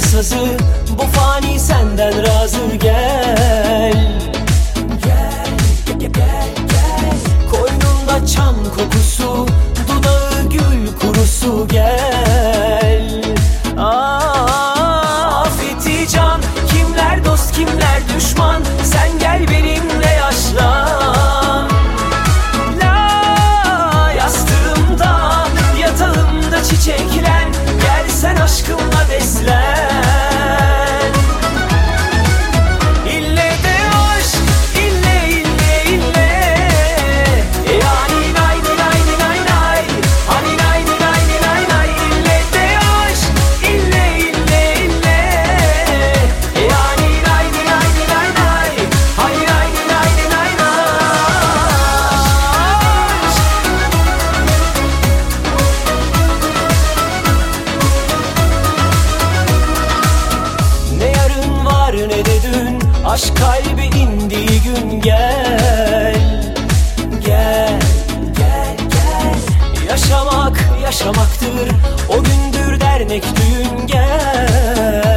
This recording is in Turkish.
sazı Bu fani senden razı gel. Gel, gel, gel. Koynunda çam kokusu Dudağı gül kurusu gel. Afeti can Kimler dost kimler düşman? Sen gel beni Aşk kalbi indiği gün gel. Gel, gel, gel. Yaşamak yaşamaktır. O gündür dernek düğün gel.